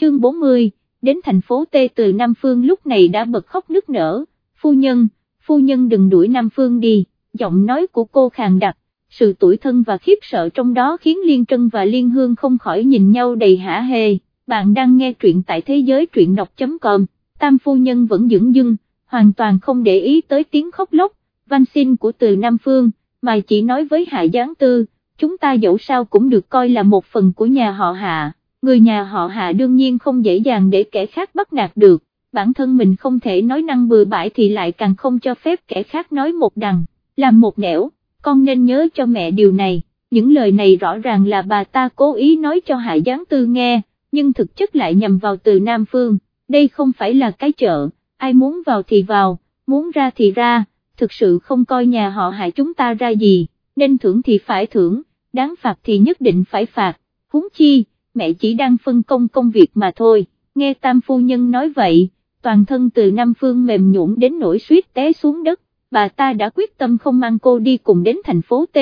chương 40, đến thành phố T từ Nam Phương lúc này đã bật khóc nức nở, phu nhân, phu nhân đừng đuổi Nam Phương đi, giọng nói của cô khàn đặc, sự tủi thân và khiếp sợ trong đó khiến Liên Trân và Liên Hương không khỏi nhìn nhau đầy hả hê, bạn đang nghe truyện tại thế giới truyện đọc.com, tam phu nhân vẫn dững dưng, hoàn toàn không để ý tới tiếng khóc lóc, van xin của từ Nam Phương, mà chỉ nói với Hạ Giáng Tư, chúng ta dẫu sao cũng được coi là một phần của nhà họ Hạ, người nhà họ Hạ đương nhiên không dễ dàng để kẻ khác bắt nạt được, bản thân mình không thể nói năng bừa bãi thì lại càng không cho phép kẻ khác nói một đằng, làm một nẻo, con nên nhớ cho mẹ điều này, những lời này rõ ràng là bà ta cố ý nói cho Hạ Giáng Tư nghe, nhưng thực chất lại nhằm vào từ Nam Phương, đây không phải là cái chợ, ai muốn vào thì vào, muốn ra thì ra, thực sự không coi nhà họ Hạ chúng ta ra gì, nên thưởng thì phải thưởng, đáng phạt thì nhất định phải phạt, huống chi, mẹ chỉ đang phân công công việc mà thôi, nghe tam phu nhân nói vậy, toàn thân từ Nam Phương mềm nhũn đến nỗi suýt té xuống đất, bà ta đã quyết tâm không mang cô đi cùng đến thành phố T,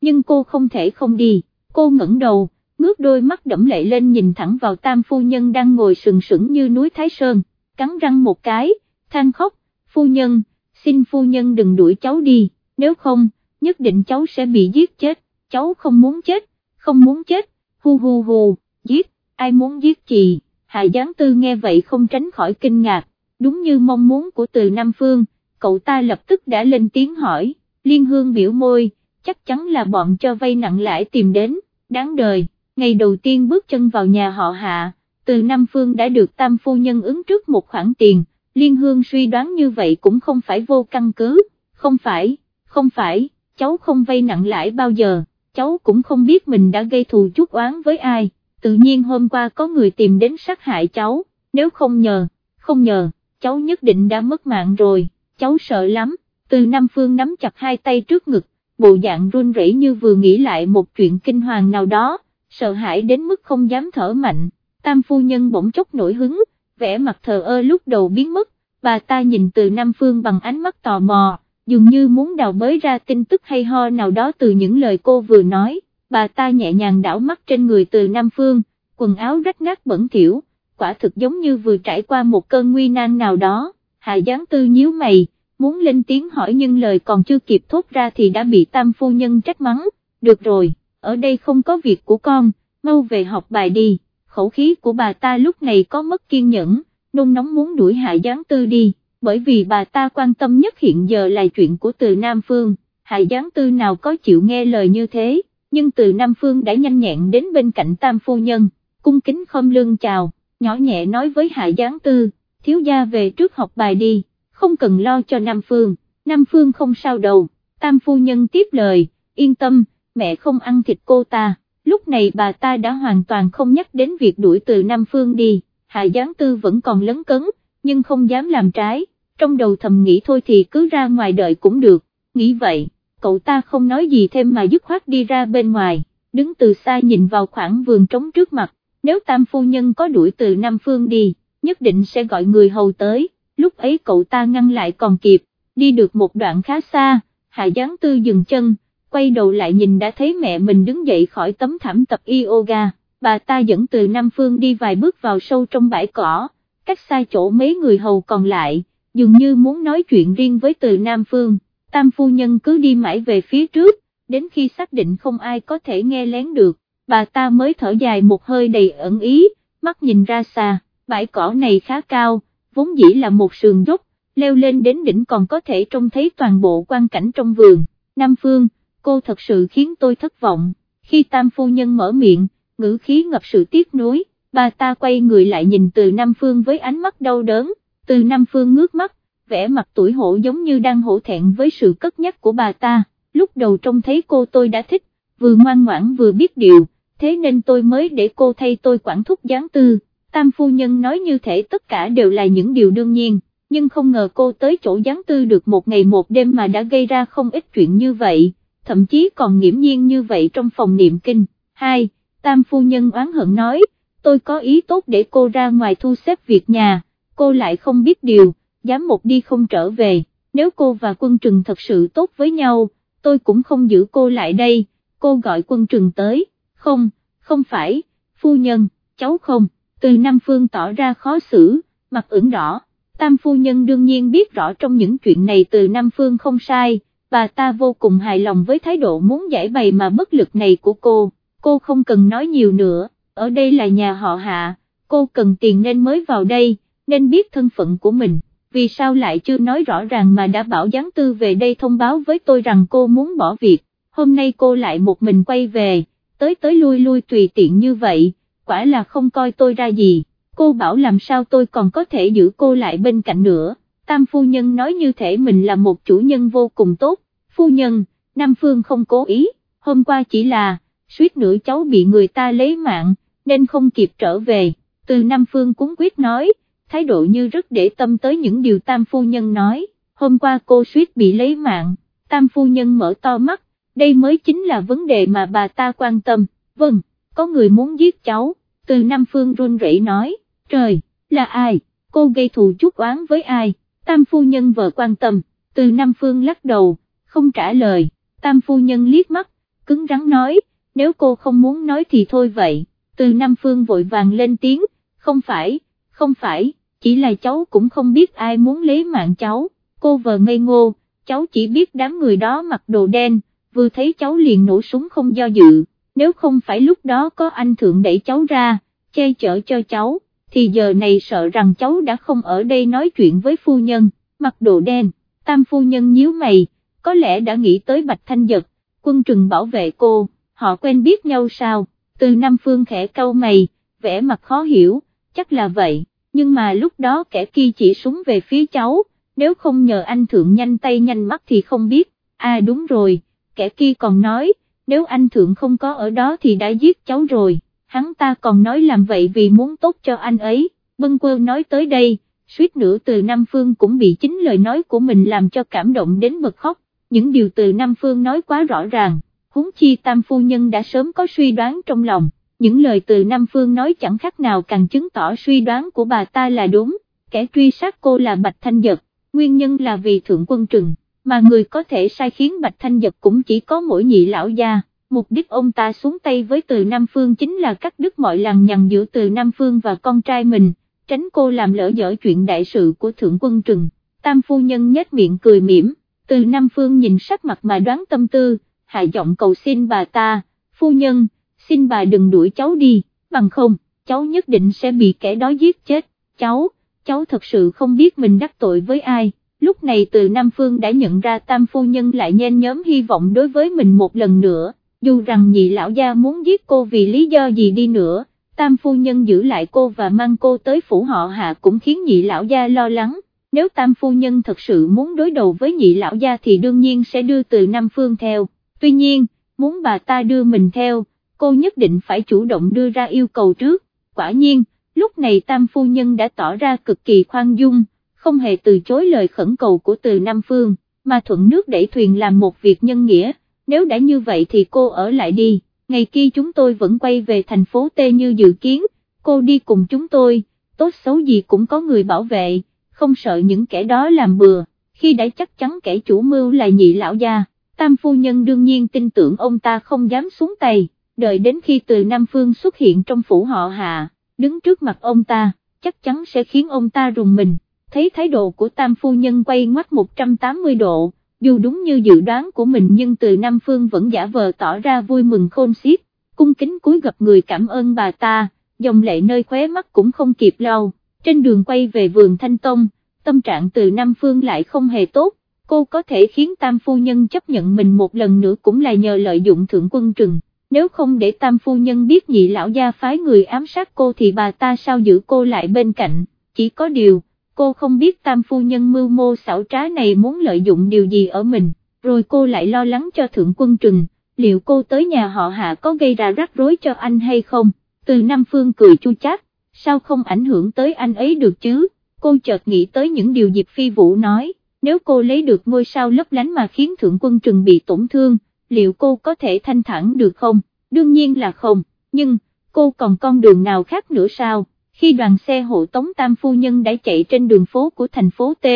nhưng cô không thể không đi, cô ngẩng đầu, ngước đôi mắt đẫm lệ lên nhìn thẳng vào tam phu nhân đang ngồi sừng sững như núi Thái Sơn, cắn răng một cái, than khóc, phu nhân, xin phu nhân đừng đuổi cháu đi, nếu không, nhất định cháu sẽ bị giết chết, cháu không muốn chết, không muốn chết, hu hu hu, giết, ai muốn giết chị, Hạ Giáng Tư nghe vậy không tránh khỏi kinh ngạc, đúng như mong muốn của từ Nam Phương, cậu ta lập tức đã lên tiếng hỏi, Liên Hương biểu môi, chắc chắn là bọn cho vay nặng lãi tìm đến, đáng đời, ngày đầu tiên bước chân vào nhà họ Hạ, từ Nam Phương đã được tam phu nhân ứng trước một khoản tiền, Liên Hương suy đoán như vậy cũng không phải vô căn cứ, không phải, không phải, cháu không vay nặng lãi bao giờ, cháu cũng không biết mình đã gây thù chút oán với ai, tự nhiên hôm qua có người tìm đến sát hại cháu, nếu không nhờ, không nhờ, cháu nhất định đã mất mạng rồi, cháu sợ lắm, từ Nam Phương nắm chặt hai tay trước ngực, bộ dạng run rẩy như vừa nghĩ lại một chuyện kinh hoàng nào đó, sợ hãi đến mức không dám thở mạnh, tam phu nhân bỗng chốc nổi hứng, vẻ mặt thờ ơ lúc đầu biến mất, bà ta nhìn từ Nam Phương bằng ánh mắt tò mò, dường như muốn đào bới ra tin tức hay ho nào đó từ những lời cô vừa nói, bà ta nhẹ nhàng đảo mắt trên người từ Nam Phương, quần áo rách nát bẩn thỉu, quả thực giống như vừa trải qua một cơn nguy nan nào đó, Hà Giáng Tư nhíu mày, muốn lên tiếng hỏi nhưng lời còn chưa kịp thốt ra thì đã bị tam phu nhân trách mắng, được rồi, ở đây không có việc của con, mau về học bài đi, khẩu khí của bà ta lúc này có mất kiên nhẫn nôn nóng muốn đuổi Hạ Giáng Tư đi, bởi vì bà ta quan tâm nhất hiện giờ là chuyện của từ Nam Phương, Hạ Giáng Tư nào có chịu nghe lời như thế, nhưng từ Nam Phương đã nhanh nhẹn đến bên cạnh Tam Phu Nhân, cung kính khom lưng chào, nhỏ nhẹ nói với Hạ Giáng Tư, thiếu gia về trước học bài đi, không cần lo cho Nam Phương, Nam Phương không sao đâu, Tam Phu Nhân tiếp lời, yên tâm, mẹ không ăn thịt cô ta, lúc này bà ta đã hoàn toàn không nhắc đến việc đuổi từ Nam Phương đi. Hạ Giáng Tư vẫn còn lấn cấn, nhưng không dám làm trái, trong đầu thầm nghĩ thôi thì cứ ra ngoài đợi cũng được, nghĩ vậy, cậu ta không nói gì thêm mà dứt khoát đi ra bên ngoài, đứng từ xa nhìn vào khoảng vườn trống trước mặt, nếu tam phu nhân có đuổi từ Nam Phương đi, nhất định sẽ gọi người hầu tới, lúc ấy cậu ta ngăn lại còn kịp, đi được một đoạn khá xa, Hạ Giáng Tư dừng chân, quay đầu lại nhìn đã thấy mẹ mình đứng dậy khỏi tấm thảm tập yoga. Bà ta dẫn từ Nam Phương đi vài bước vào sâu trong bãi cỏ, cách xa chỗ mấy người hầu còn lại, dường như muốn nói chuyện riêng với từ Nam Phương, tam phu nhân cứ đi mãi về phía trước, đến khi xác định không ai có thể nghe lén được, bà ta mới thở dài một hơi đầy ẩn ý, mắt nhìn ra xa, bãi cỏ này khá cao, vốn dĩ là một sườn dốc, leo lên đến đỉnh còn có thể trông thấy toàn bộ quan cảnh trong vườn, Nam Phương, cô thật sự khiến tôi thất vọng, khi tam phu nhân mở miệng, ngữ khí ngập sự tiếc nuối, bà ta quay người lại nhìn từ Nam Phương với ánh mắt đau đớn, từ Nam Phương ngước mắt, vẻ mặt tuổi hổ giống như đang hổ thẹn với sự cất nhắc của bà ta, lúc đầu trông thấy cô tôi đã thích, vừa ngoan ngoãn vừa biết điều, thế nên tôi mới để cô thay tôi quản thúc gián tư, tam phu nhân nói như thể tất cả đều là những điều đương nhiên, nhưng không ngờ cô tới chỗ gián tư được một ngày một đêm mà đã gây ra không ít chuyện như vậy, thậm chí còn nghiễm nhiên như vậy trong phòng niệm kinh. Hai, tam phu nhân oán hận nói, tôi có ý tốt để cô ra ngoài thu xếp việc nhà, cô lại không biết điều, dám một đi không trở về, nếu cô và quân trừng thật sự tốt với nhau, tôi cũng không giữ cô lại đây, cô gọi quân trừng tới, không, không phải, phu nhân, cháu không, từ Nam Phương tỏ ra khó xử, mặt ửng đỏ, tam phu nhân đương nhiên biết rõ trong những chuyện này từ Nam Phương không sai, bà ta vô cùng hài lòng với thái độ muốn giải bày mà bất lực này của cô, cô không cần nói nhiều nữa, ở đây là nhà họ hạ, cô cần tiền nên mới vào đây, nên biết thân phận của mình, vì sao lại chưa nói rõ ràng mà đã bảo gián tư về đây thông báo với tôi rằng cô muốn bỏ việc, hôm nay cô lại một mình quay về, tới tới lui lui tùy tiện như vậy, quả là không coi tôi ra gì, cô bảo làm sao tôi còn có thể giữ cô lại bên cạnh nữa, tam phu nhân nói như thể mình là một chủ nhân vô cùng tốt, phu nhân, Nam Phương không cố ý, hôm qua chỉ là, suýt nữa cháu bị người ta lấy mạng, nên không kịp trở về, từ Nam Phương cúng quyết nói, thái độ như rất để tâm tới những điều tam phu nhân nói, hôm qua cô suýt bị lấy mạng, tam phu nhân mở to mắt, đây mới chính là vấn đề mà bà ta quan tâm, vâng, có người muốn giết cháu, từ Nam Phương run rẩy nói, trời, là ai, cô gây thù chút oán với ai, tam phu nhân vợ quan tâm, từ Nam Phương lắc đầu, không trả lời, tam phu nhân liếc mắt, cứng rắn nói, nếu cô không muốn nói thì thôi vậy, từ Nam Phương vội vàng lên tiếng, không phải, không phải, chỉ là cháu cũng không biết ai muốn lấy mạng cháu, cô vợ ngây ngô, cháu chỉ biết đám người đó mặc đồ đen, vừa thấy cháu liền nổ súng không do dự, nếu không phải lúc đó có anh thượng đẩy cháu ra, che chở cho cháu, thì giờ này sợ rằng cháu đã không ở đây nói chuyện với phu nhân, mặc đồ đen, tam phu nhân nhíu mày, có lẽ đã nghĩ tới Bạch Thanh Giật, quân trừng bảo vệ cô, họ quen biết nhau sao, từ Nam Phương khẽ câu mày, vẻ mặt khó hiểu, chắc là vậy, nhưng mà lúc đó kẻ kia chỉ súng về phía cháu, nếu không nhờ anh thượng nhanh tay nhanh mắt thì không biết, à đúng rồi, kẻ kia còn nói, nếu anh thượng không có ở đó thì đã giết cháu rồi, hắn ta còn nói làm vậy vì muốn tốt cho anh ấy, bân quơ nói tới đây, suýt nữa từ Nam Phương cũng bị chính lời nói của mình làm cho cảm động đến bật khóc, những điều từ Nam Phương nói quá rõ ràng, huống chi tam phu nhân đã sớm có suy đoán trong lòng, những lời từ Nam Phương nói chẳng khác nào càng chứng tỏ suy đoán của bà ta là đúng, kẻ truy sát cô là Bạch Thanh Giật, nguyên nhân là vì thượng quân trừng, mà người có thể sai khiến Bạch Thanh Giật cũng chỉ có mỗi nhị lão gia. Mục đích ông ta xuống tay với từ Nam Phương chính là cắt đứt mọi lằng nhằng giữa từ Nam Phương và con trai mình, tránh cô làm lỡ dở chuyện đại sự của Thượng Quân Trừng. Tam phu nhân nhếch miệng cười mỉm, từ Nam Phương nhìn sắc mặt mà đoán tâm tư, hạ giọng cầu xin bà ta, phu nhân, xin bà đừng đuổi cháu đi, bằng không, cháu nhất định sẽ bị kẻ đó giết chết, cháu, cháu thật sự không biết mình đắc tội với ai. Lúc này từ Nam Phương đã nhận ra tam phu nhân lại nhen nhóm hy vọng đối với mình một lần nữa, dù rằng nhị lão gia muốn giết cô vì lý do gì đi nữa, tam phu nhân giữ lại cô và mang cô tới phủ họ hạ cũng khiến nhị lão gia lo lắng, nếu tam phu nhân thật sự muốn đối đầu với nhị lão gia thì đương nhiên sẽ đưa từ Nam Phương theo, tuy nhiên, muốn bà ta đưa mình theo, cô nhất định phải chủ động đưa ra yêu cầu trước, quả nhiên, lúc này tam phu nhân đã tỏ ra cực kỳ khoan dung, không hề từ chối lời khẩn cầu của từ Nam Phương, mà thuận nước đẩy thuyền làm một việc nhân nghĩa, nếu đã như vậy thì cô ở lại đi, ngày kia chúng tôi vẫn quay về thành phố T như dự kiến, cô đi cùng chúng tôi, tốt xấu gì cũng có người bảo vệ, không sợ những kẻ đó làm bừa, khi đã chắc chắn kẻ chủ mưu là nhị lão gia, tam phu nhân đương nhiên tin tưởng ông ta không dám xuống tay, đợi đến khi từ Nam Phương xuất hiện trong phủ họ hạ, đứng trước mặt ông ta, chắc chắn sẽ khiến ông ta rùng mình, thấy thái độ của tam phu nhân quay ngoắt 180 độ dù đúng như dự đoán của mình nhưng từ Nam Phương vẫn giả vờ tỏ ra vui mừng khôn xiết, cung kính cúi gặp người cảm ơn bà ta, dòng lệ nơi khóe mắt cũng không kịp lau, trên đường quay về vườn Thanh Tông, tâm trạng từ Nam Phương lại không hề tốt, cô có thể khiến Tam Phu Nhân chấp nhận mình một lần nữa cũng là nhờ lợi dụng thượng quân trừng, nếu không để Tam Phu Nhân biết nhị lão gia phái người ám sát cô thì bà ta sao giữ cô lại bên cạnh, chỉ có điều cô không biết tam phu nhân mưu mô xảo trá này muốn lợi dụng điều gì ở mình, rồi cô lại lo lắng cho thượng quân trừng, liệu cô tới nhà họ hạ có gây ra rắc rối cho anh hay không, từ Nam Phương cười chu chát, sao không ảnh hưởng tới anh ấy được chứ, cô chợt nghĩ tới những điều Diệp Phi Vũ nói, nếu cô lấy được ngôi sao lấp lánh mà khiến thượng quân trừng bị tổn thương, liệu cô có thể thanh thản được không, đương nhiên là không, nhưng, cô còn con đường nào khác nữa sao? khi đoàn xe hộ tống tam phu nhân đã chạy trên đường phố của thành phố T,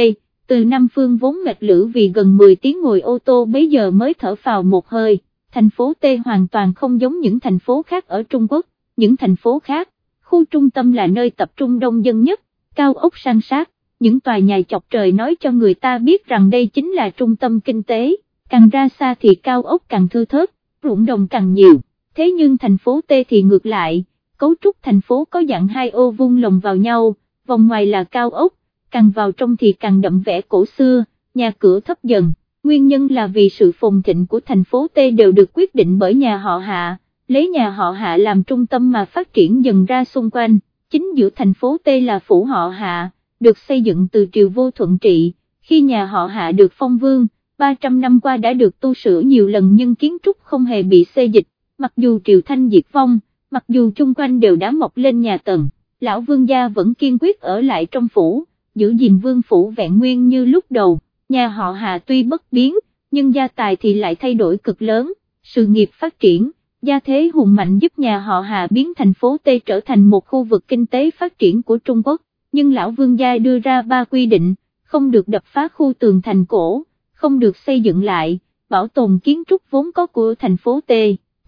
từ Nam Phương vốn mệt lử vì gần 10 tiếng ngồi ô tô bấy giờ mới thở vào một hơi, thành phố T hoàn toàn không giống những thành phố khác ở Trung Quốc, những thành phố khác, khu khu trung tâm là nơi tập trung đông dân nhất, cao ốc sang sát, những tòa nhà chọc trời nói cho người ta biết rằng đây chính là trung tâm kinh tế, càng ra xa thì cao ốc càng thưa thớt, ruộng đồng càng nhiều, thế nhưng thành phố T thì ngược lại, cấu trúc thành phố có dạng hai ô vuông lồng vào nhau, vòng ngoài là cao ốc, càng vào trong thì càng đậm vẻ cổ xưa, nhà cửa thấp dần, nguyên nhân là vì sự phồn thịnh của thành phố T đều được quyết định bởi nhà họ Hạ, lấy nhà họ Hạ làm trung tâm mà phát triển dần ra xung quanh, chính giữa thành phố T là phủ họ Hạ, được xây dựng từ triều vô thuận trị, khi nhà họ Hạ được phong vương, 300 năm qua đã được tu sửa nhiều lần nhưng kiến trúc không hề bị xê dịch, mặc dù triều thanh diệt vong, mặc dù chung quanh đều đã mọc lên nhà tầng, lão vương gia vẫn kiên quyết ở lại trong phủ, giữ gìn vương phủ vẹn nguyên như lúc đầu, nhà họ Hà tuy bất biến, nhưng gia tài thì lại thay đổi cực lớn, sự nghiệp phát triển, gia thế hùng mạnh giúp nhà họ Hà biến thành phố Tây trở thành một khu vực kinh tế phát triển của Trung Quốc, nhưng lão vương gia đưa ra ba quy định, không được đập phá khu tường thành cổ, không được xây dựng lại, bảo tồn kiến trúc vốn có của thành phố T,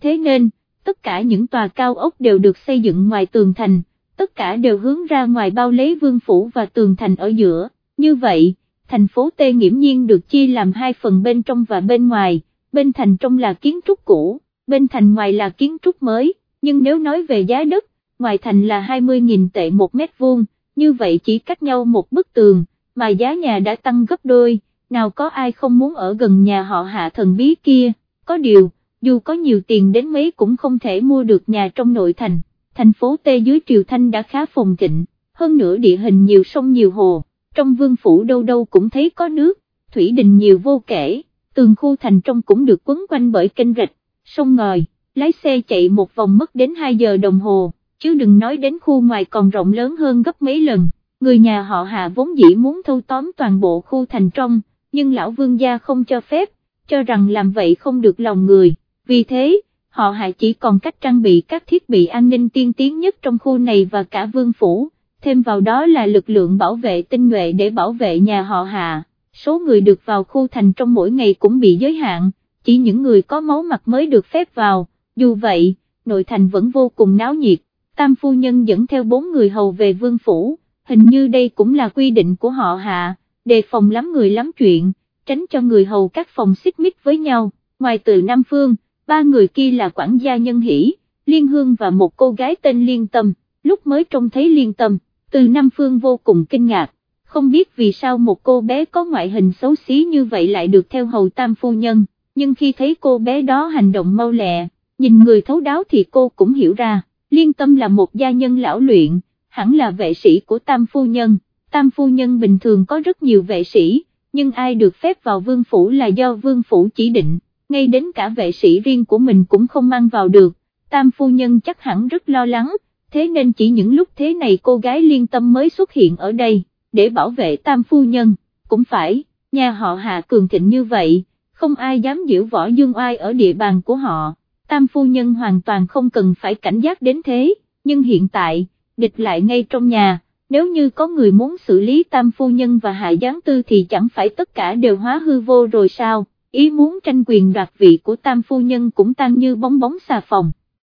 thế nên, tất cả những tòa cao ốc đều được xây dựng ngoài tường thành, tất cả đều hướng ra ngoài bao lấy vương phủ và tường thành ở giữa, như vậy, thành phố T nghiễm nhiên được chia làm hai phần bên trong và bên ngoài, bên thành trong là kiến trúc cũ, bên thành ngoài là kiến trúc mới, nhưng nếu nói về giá đất, ngoài thành là 20.000 tệ một mét vuông, như vậy chỉ cách nhau một bức tường, mà giá nhà đã tăng gấp đôi, nào có ai không muốn ở gần nhà họ hạ thần bí kia, có điều, dù có nhiều tiền đến mấy cũng không thể mua được nhà trong nội thành, thành phố Tê dưới Triều Thanh đã khá phồn thịnh, hơn nữa địa hình nhiều sông nhiều hồ, trong vương phủ đâu đâu cũng thấy có nước, thủy đình nhiều vô kể, tường khu thành trong cũng được quấn quanh bởi kênh rạch, sông ngòi, lái xe chạy một vòng mất đến 2 giờ đồng hồ, chứ đừng nói đến khu ngoài còn rộng lớn hơn gấp mấy lần, người nhà họ Hạ vốn dĩ muốn thâu tóm toàn bộ khu thành trong, nhưng lão vương gia không cho phép, cho rằng làm vậy không được lòng người. Vì thế, họ hạ chỉ còn cách trang bị các thiết bị an ninh tiên tiến nhất trong khu này và cả vương phủ, thêm vào đó là lực lượng bảo vệ tinh nhuệ để bảo vệ nhà họ hạ, số người được vào khu thành trong mỗi ngày cũng bị giới hạn, chỉ những người có máu mặt mới được phép vào, dù vậy, nội thành vẫn vô cùng náo nhiệt, tam phu nhân dẫn theo bốn người hầu về vương phủ, hình như đây cũng là quy định của họ hạ, đề phòng lắm người lắm chuyện, tránh cho người hầu các phòng xích mích với nhau, ngoài từ Nam Phương ba người kia là quản gia nhân hỷ, liên hương và một cô gái tên liên tâm, lúc mới trông thấy liên tâm, từ Nam Phương vô cùng kinh ngạc, không biết vì sao một cô bé có ngoại hình xấu xí như vậy lại được theo hầu tam phu nhân, nhưng khi thấy cô bé đó hành động mau lẹ, nhìn người thấu đáo thì cô cũng hiểu ra, liên tâm là một gia nhân lão luyện, hẳn là vệ sĩ của tam phu nhân, tam phu nhân bình thường có rất nhiều vệ sĩ, nhưng ai được phép vào vương phủ là do vương phủ chỉ định ngay đến cả vệ sĩ riêng của mình cũng không mang vào được, tam phu nhân chắc hẳn rất lo lắng, thế nên chỉ những lúc thế này cô gái liên tâm mới xuất hiện ở đây, để bảo vệ tam phu nhân, cũng phải, nhà họ hạ cường thịnh như vậy, không ai dám giữ võ dương oai ở địa bàn của họ, tam phu nhân hoàn toàn không cần phải cảnh giác đến thế, nhưng hiện tại, địch lại ngay trong nhà, nếu như có người muốn xử lý tam phu nhân và hạ gián tư thì chẳng phải tất cả đều hóa hư vô rồi sao? ý muốn tranh quyền đoạt vị của tam phu nhân cũng tan như bóng bóng xà phòng.